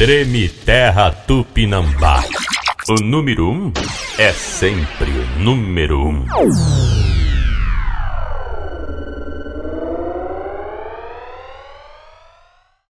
Treme Terra Tupinambá. O número um é sempre o número um.